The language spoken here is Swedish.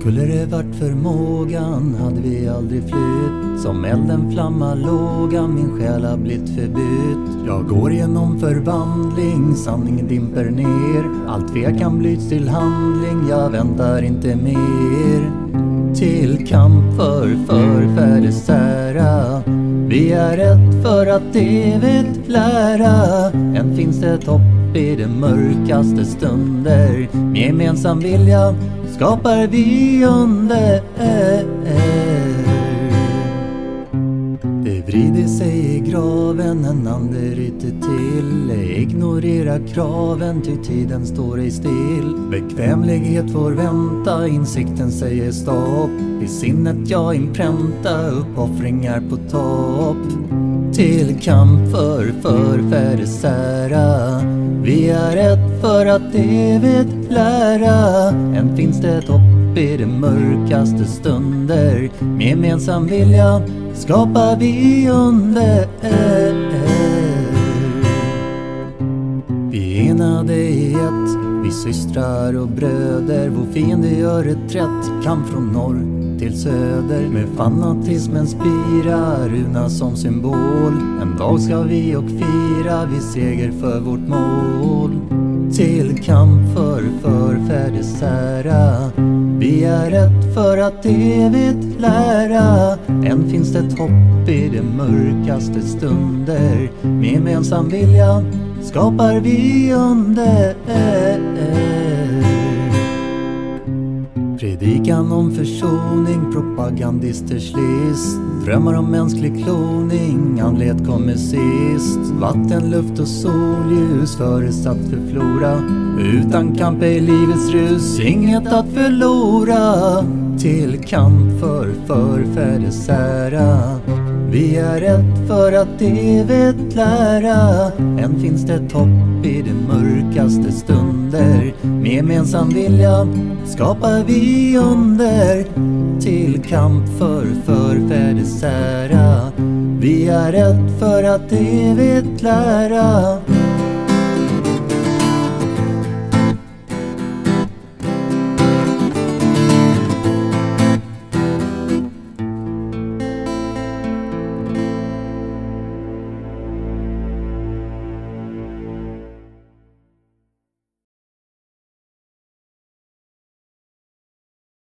Skulle det vart förmågan hade vi aldrig flytt. Som elden flamma låga, min själ har blivit förbytt. Jag går genom förvandling, sanningen dimper ner. Allt tvekan blyts till handling, jag väntar inte mer. Till kamp för förfäders ära Vi är ett för att evigt lära. Än finns det hopp upp i de mörkaste stunder. Med gemensam vilja skapar vi under. Det vrider sig i graven, en ande ryter till. Ignorera kraven, ty tiden står ej still. Bekvämlighet får vänta, insikten säger stopp. I sinnet jag inpränta, uppoffringar på topp till kamp för förfäders ära Vi är ett för att evigt lära. Än finns det hopp i de mörkaste stunder. Med gemensam vilja skapar vi under. Vi enade i ett, vi systrar och bröder. Vår fiende gör reträtt, kamp från norr till söder med fanatismen spira, runa som symbol. En dag ska vi och fira, vi seger för vårt mål. Till kamp för förfäders ära. Vi är ett för att evigt lära. Än finns det hopp i de mörkaste stunder. Med gemensam vilja skapar vi under. Predikan om försoning, propagandisters list Drömmar om mänsklig kloning, andlighet kommer sist. Vatten, luft och solljus. Förutsatt för flora. Utan kamp är livets rus. Inget att förlora. Till kamp för förfäders ära vi är ett för att evigt lära. Än finns det topp hopp i de mörkaste stunder. Med gemensam vilja skapar vi under. Till kamp för förfäders ära Vi är ett för att evigt lära.